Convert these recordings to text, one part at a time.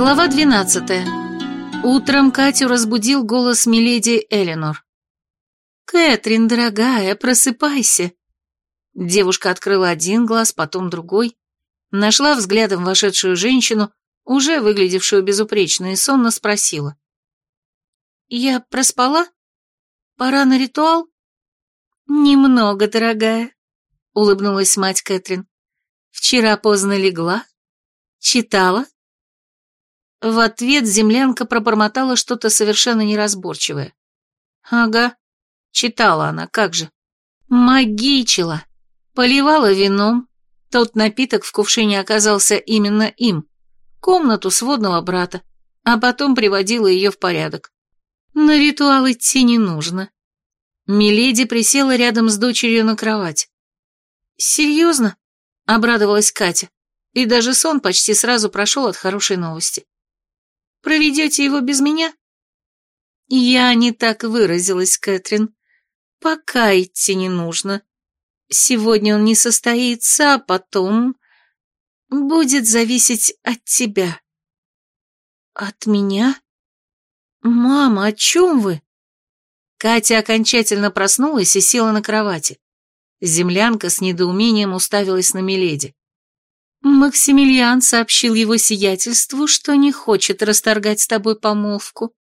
Глава 12. Утром Катю разбудил голос миледи Эленор. «Кэтрин, дорогая, просыпайся!» Девушка открыла один глаз, потом другой, нашла взглядом вошедшую женщину, уже выглядевшую безупречно, и сонно спросила. «Я проспала? Пора на ритуал?» «Немного, дорогая», — улыбнулась мать Кэтрин. «Вчера поздно легла? Читала?» В ответ землянка пробормотала что-то совершенно неразборчивое. «Ага, читала она, как же. Магичила. Поливала вином. Тот напиток в кувшине оказался именно им. Комнату сводного брата, а потом приводила ее в порядок. На ритуал идти не нужно. Миледи присела рядом с дочерью на кровать. «Серьезно?» — обрадовалась Катя. И даже сон почти сразу прошел от хорошей новости. Проведете его без меня?» «Я не так выразилась, Кэтрин. Пока идти не нужно. Сегодня он не состоится, а потом будет зависеть от тебя». «От меня? Мама, о чем вы?» Катя окончательно проснулась и села на кровати. Землянка с недоумением уставилась на Миледи. Максимилиан сообщил его сиятельству, что не хочет расторгать с тобой помолвку,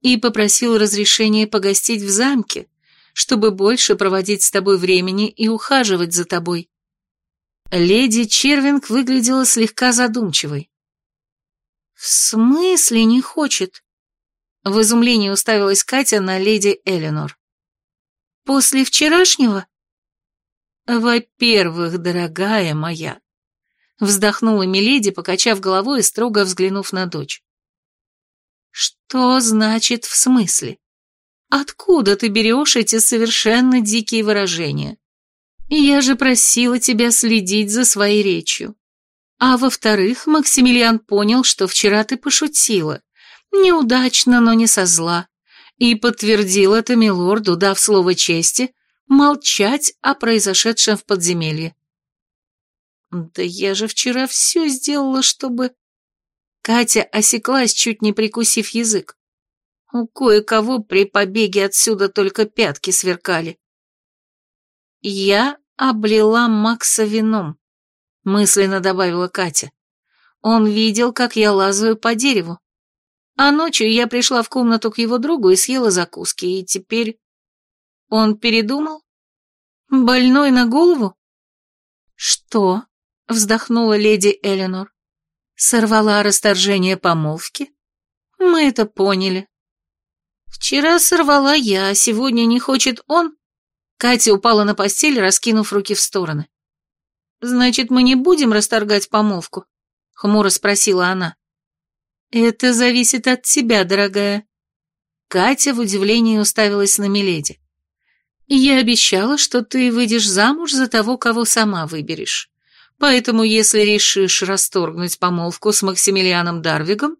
и попросил разрешения погостить в замке, чтобы больше проводить с тобой времени и ухаживать за тобой. Леди Червинг выглядела слегка задумчивой. «В смысле не хочет?» В изумлении уставилась Катя на леди Эленор. «После вчерашнего?» «Во-первых, дорогая моя, Вздохнула Миледи, покачав головой и строго взглянув на дочь. «Что значит в смысле? Откуда ты берешь эти совершенно дикие выражения? Я же просила тебя следить за своей речью. А во-вторых, Максимилиан понял, что вчера ты пошутила. Неудачно, но не со зла. И подтвердил это милорду, дав слово чести, молчать о произошедшем в подземелье. Да я же вчера все сделала, чтобы... Катя осеклась, чуть не прикусив язык. У кое-кого при побеге отсюда только пятки сверкали. Я облила Макса вином, мысленно добавила Катя. Он видел, как я лазаю по дереву. А ночью я пришла в комнату к его другу и съела закуски, и теперь... Он передумал? Больной на голову? Что? Вздохнула леди Эленор. Сорвала расторжение помолвки? Мы это поняли. Вчера сорвала я, а сегодня не хочет он? Катя упала на постель, раскинув руки в стороны. Значит, мы не будем расторгать помолвку? Хмуро спросила она. Это зависит от тебя, дорогая. Катя в удивлении уставилась на Миледи. Я обещала, что ты выйдешь замуж за того, кого сама выберешь. Поэтому, если решишь расторгнуть помолвку с Максимилианом Дарвигом,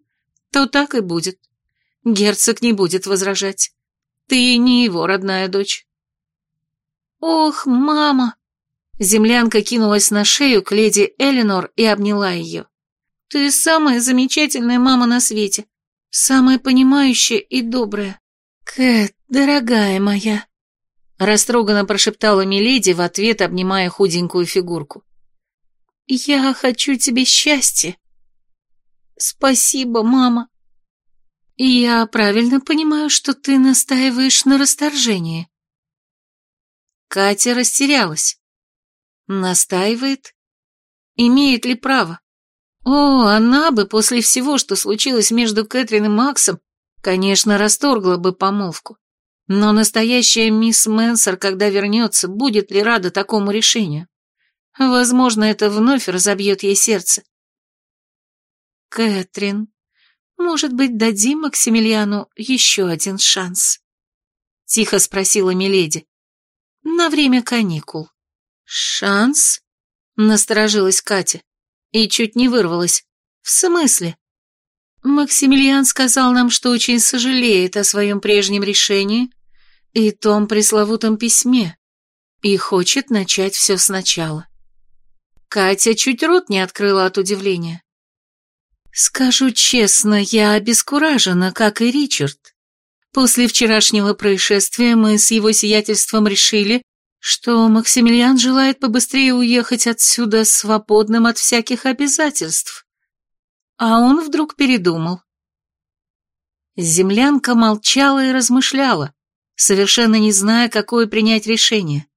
то так и будет. Герцог не будет возражать. Ты не его родная дочь. Ох, мама! Землянка кинулась на шею к леди Эленор и обняла ее. Ты самая замечательная мама на свете, самая понимающая и добрая. Кэт, дорогая моя, растроганно прошептала Миледи в ответ, обнимая худенькую фигурку. Я хочу тебе счастья. Спасибо, мама. Я правильно понимаю, что ты настаиваешь на расторжении. Катя растерялась. Настаивает? Имеет ли право? О, она бы после всего, что случилось между Кэтрин и Максом, конечно, расторгла бы помолвку. Но настоящая мисс Мэнсер, когда вернется, будет ли рада такому решению? Возможно, это вновь разобьет ей сердце. Кэтрин, может быть, дадим Максимилиану еще один шанс? Тихо спросила Миледи. На время каникул. Шанс? Насторожилась Катя и чуть не вырвалась. В смысле? Максимилиан сказал нам, что очень сожалеет о своем прежнем решении и том пресловутом письме, и хочет начать все сначала. Катя чуть рот не открыла от удивления. Скажу честно, я обескуражена, как и Ричард. После вчерашнего происшествия мы с его сиятельством решили, что Максимилиан желает побыстрее уехать отсюда свободным от всяких обязательств. А он вдруг передумал. Землянка молчала и размышляла, совершенно не зная, какое принять решение.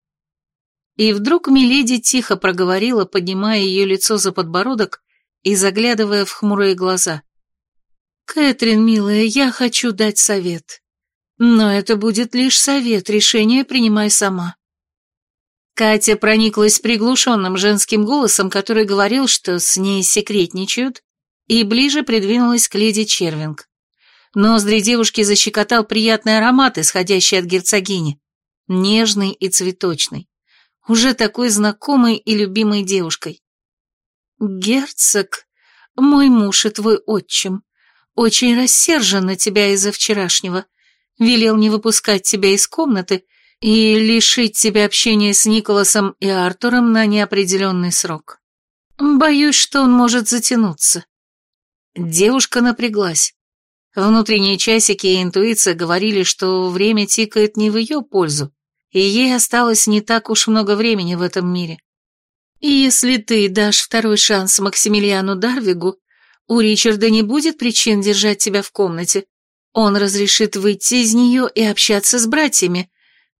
И вдруг Миледи тихо проговорила, поднимая ее лицо за подбородок и заглядывая в хмурые глаза. «Кэтрин, милая, я хочу дать совет. Но это будет лишь совет, решение принимай сама». Катя прониклась приглушенным женским голосом, который говорил, что с ней секретничают, и ближе придвинулась к леди Червинг. Ноздри девушки защекотал приятный аромат, исходящий от герцогини, нежный и цветочный, уже такой знакомой и любимой девушкой. «Герцог, мой муж и твой отчим, очень рассержен на тебя из-за вчерашнего, велел не выпускать тебя из комнаты и лишить тебя общения с Николасом и Артуром на неопределенный срок. Боюсь, что он может затянуться». Девушка напряглась. Внутренние часики и интуиция говорили, что время тикает не в ее пользу, и ей осталось не так уж много времени в этом мире. И если ты дашь второй шанс Максимилиану Дарвигу, у Ричарда не будет причин держать тебя в комнате. Он разрешит выйти из нее и общаться с братьями.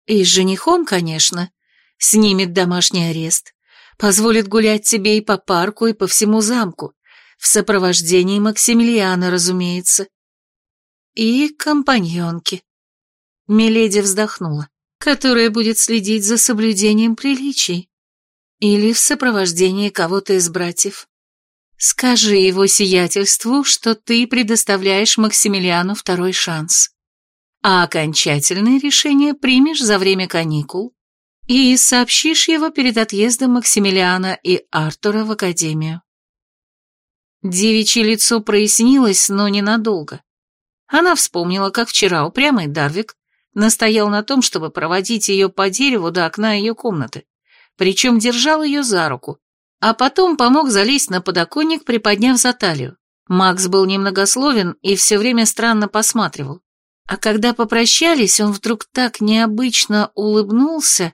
И с женихом, конечно. Снимет домашний арест. Позволит гулять тебе и по парку, и по всему замку. В сопровождении Максимилиана, разумеется и компаньонки. Миледи вздохнула, которая будет следить за соблюдением приличий. Или в сопровождении кого-то из братьев. Скажи его сиятельству, что ты предоставляешь Максимилиану второй шанс. А окончательное решение примешь за время каникул и сообщишь его перед отъездом Максимилиана и Артура в академию. Девичье лицо прояснилось, но ненадолго. Она вспомнила, как вчера упрямый Дарвик настоял на том, чтобы проводить ее по дереву до окна ее комнаты, причем держал ее за руку, а потом помог залезть на подоконник, приподняв за талию. Макс был немногословен и все время странно посматривал. А когда попрощались, он вдруг так необычно улыбнулся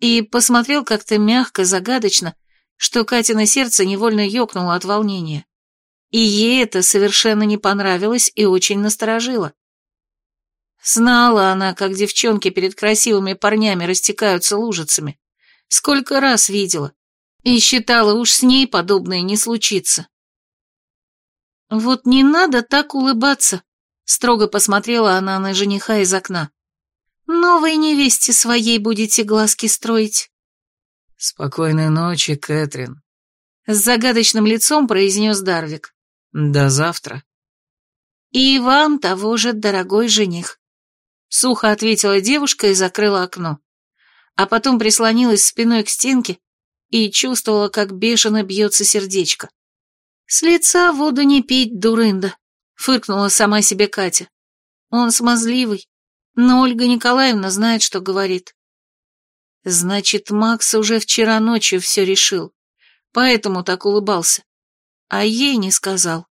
и посмотрел как-то мягко, загадочно, что Катина сердце невольно ёкнуло от волнения. И ей это совершенно не понравилось и очень насторожило. Знала она, как девчонки перед красивыми парнями растекаются лужицами. Сколько раз видела. И считала, уж с ней подобное не случится. «Вот не надо так улыбаться», — строго посмотрела она на жениха из окна. «Новой невесте своей будете глазки строить». «Спокойной ночи, Кэтрин», — с загадочным лицом произнес Дарвик. До завтра. И вам того же, дорогой жених. Сухо ответила девушка и закрыла окно. А потом прислонилась спиной к стенке и чувствовала, как бешено бьется сердечко. С лица воду не пить, дурында, фыркнула сама себе Катя. Он смазливый, но Ольга Николаевна знает, что говорит. Значит, Макс уже вчера ночью все решил, поэтому так улыбался а ей не сказал.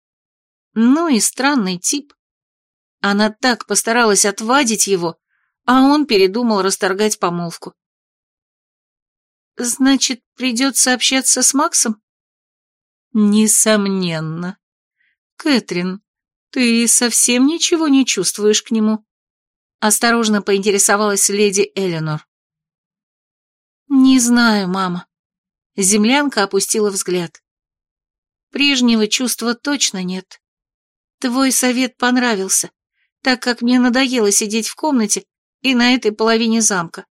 Ну и странный тип. Она так постаралась отвадить его, а он передумал расторгать помолвку. Значит, придется общаться с Максом? Несомненно. Кэтрин, ты совсем ничего не чувствуешь к нему? Осторожно поинтересовалась леди Эленор. Не знаю, мама. Землянка опустила взгляд. Прежнего чувства точно нет. Твой совет понравился, так как мне надоело сидеть в комнате и на этой половине замка.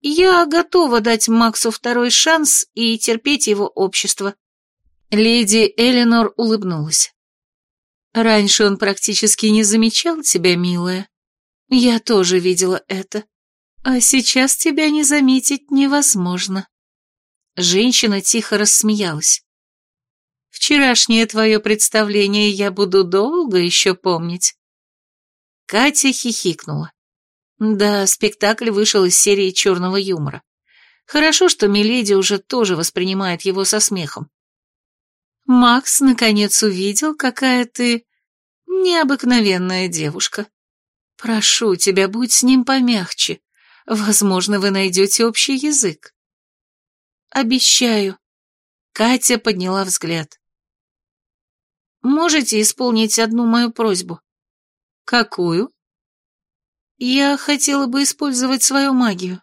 Я готова дать Максу второй шанс и терпеть его общество. Леди Эленор улыбнулась. Раньше он практически не замечал тебя, милая. Я тоже видела это. А сейчас тебя не заметить невозможно. Женщина тихо рассмеялась. Вчерашнее твое представление я буду долго еще помнить». Катя хихикнула. Да, спектакль вышел из серии черного юмора. Хорошо, что Миледи уже тоже воспринимает его со смехом. Макс наконец увидел, какая ты необыкновенная девушка. Прошу тебя, будь с ним помягче. Возможно, вы найдете общий язык. Обещаю. Катя подняла взгляд. Можете исполнить одну мою просьбу? Какую? Я хотела бы использовать свою магию.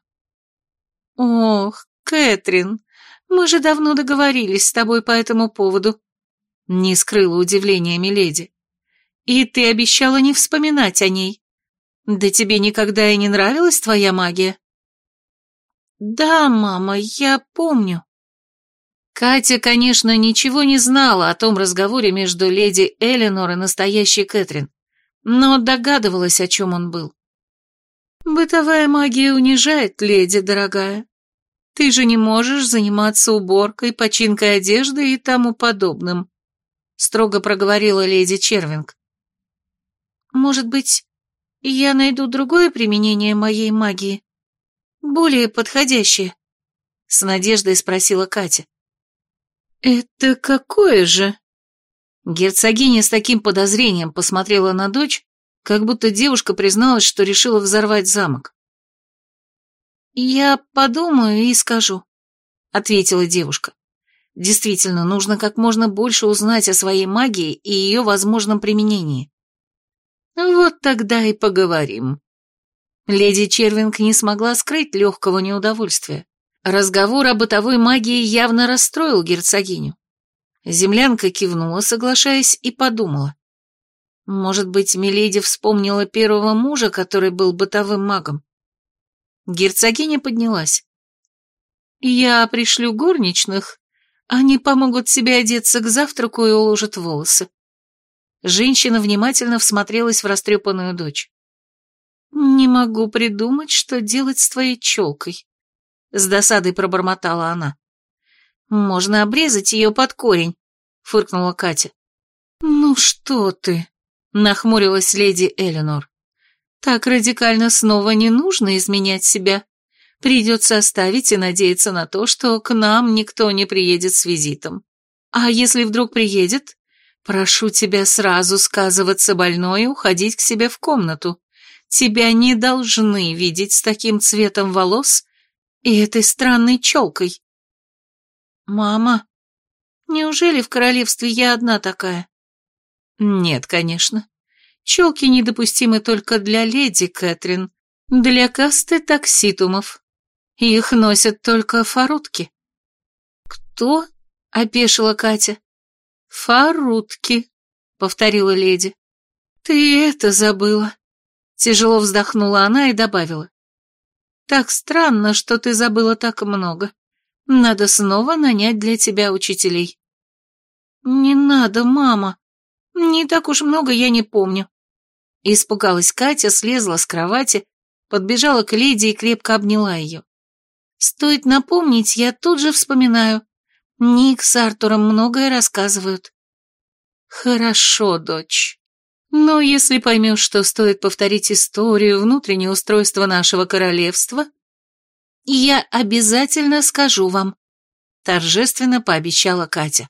Ох, Кэтрин, мы же давно договорились с тобой по этому поводу. Не скрыла удивления Миледи. И ты обещала не вспоминать о ней. Да тебе никогда и не нравилась твоя магия? Да, мама, я помню. Катя, конечно, ничего не знала о том разговоре между леди Эленор и настоящей Кэтрин, но догадывалась, о чем он был. «Бытовая магия унижает, леди дорогая. Ты же не можешь заниматься уборкой, починкой одежды и тому подобным», строго проговорила леди Червинг. «Может быть, я найду другое применение моей магии? Более подходящее?» С надеждой спросила Катя. «Это какое же?» Герцогиня с таким подозрением посмотрела на дочь, как будто девушка призналась, что решила взорвать замок. «Я подумаю и скажу», — ответила девушка. «Действительно, нужно как можно больше узнать о своей магии и ее возможном применении». «Вот тогда и поговорим». Леди Червинг не смогла скрыть легкого неудовольствия. Разговор о бытовой магии явно расстроил герцогиню. Землянка кивнула, соглашаясь, и подумала. Может быть, Миледи вспомнила первого мужа, который был бытовым магом? Герцогиня поднялась. «Я пришлю горничных. Они помогут себе одеться к завтраку и уложат волосы». Женщина внимательно всмотрелась в растрепанную дочь. «Не могу придумать, что делать с твоей челкой», — с досадой пробормотала она. «Можно обрезать ее под корень», — фыркнула Катя. «Ну что ты?» Нахмурилась леди Эленор. Так радикально снова не нужно изменять себя. Придется оставить и надеяться на то, что к нам никто не приедет с визитом. А если вдруг приедет, прошу тебя сразу сказываться больной и уходить к себе в комнату. Тебя не должны видеть с таким цветом волос и этой странной челкой. Мама, неужели в королевстве я одна такая? Нет, конечно. Челки недопустимы только для леди Кэтрин, для касты такситумов. Их носят только фарутки. Кто? — опешила Катя. «Фарутки», — повторила леди. «Ты это забыла». Тяжело вздохнула она и добавила. «Так странно, что ты забыла так много. Надо снова нанять для тебя учителей». «Не надо, мама», «Не так уж много я не помню». Испугалась Катя, слезла с кровати, подбежала к леди и крепко обняла ее. Стоит напомнить, я тут же вспоминаю. Ник с Артуром многое рассказывают. Хорошо, дочь. Но если поймешь, что стоит повторить историю, внутреннее устройство нашего королевства, я обязательно скажу вам, торжественно пообещала Катя.